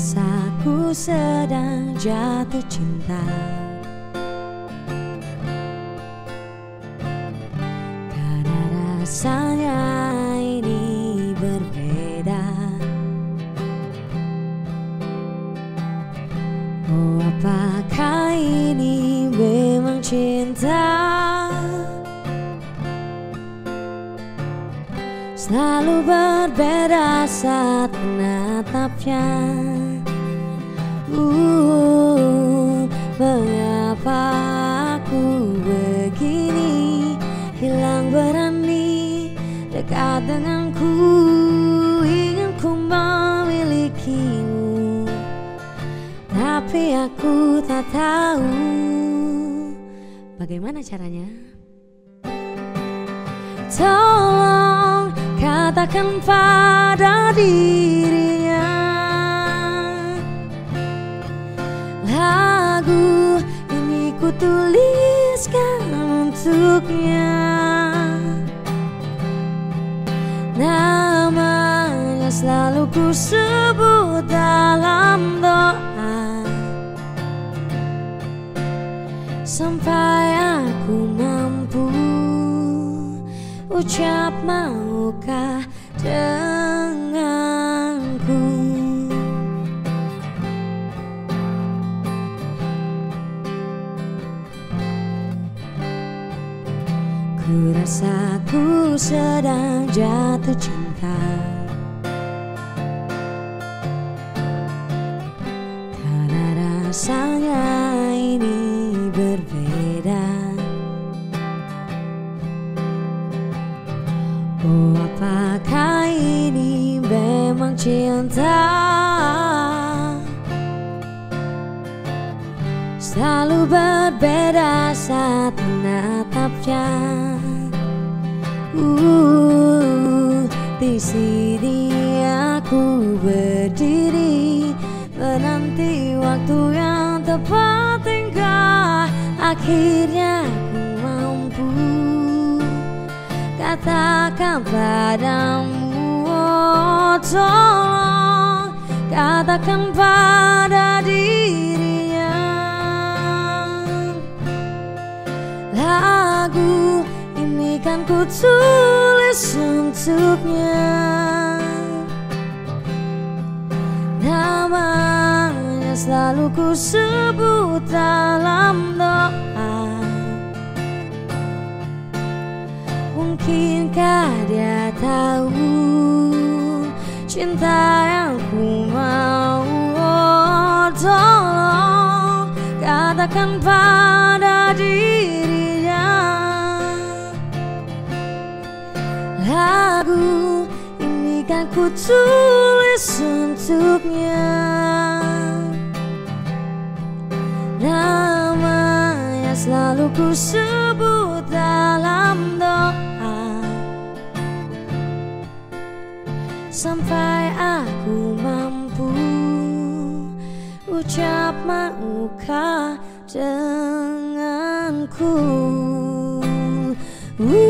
rasaku sedang jatuh cinta. Karena rasanya ini berbeda. Oh apakah ini memang cinta? Selalu berbeda saat menatapnya Mengapa aku begini Hilang berani dekat denganku Ingin ku memilikimu Tapi aku tak tahu Bagaimana caranya? Tolong katakan pada dirinya untuknya Namanya selalu ku sebut dalam doa. Sampai aku mampu ucap maukah Ku rasa ku sedang jatuh cinta. Karena rasanya ini berbeda. Oh apakah ini memang cinta? Selalu berbeda saat uh, Di sini aku berdiri Menanti waktu yang tepat hingga Akhirnya aku mampu. Katakan padamu oh, Tolong katakan pada dirinya kan ku tulis untuknya. Namanya selalu ku sebut dalam doa. Mungkinkah dia tahu cinta yang ku mau? Oh, Tolong katakan pada dirinya lagu Ini kan ku tulis untuknya. Nama yang selalu ku sebut dalam doa. Sampai aku mampu Ucap maukah denganku? Ooh.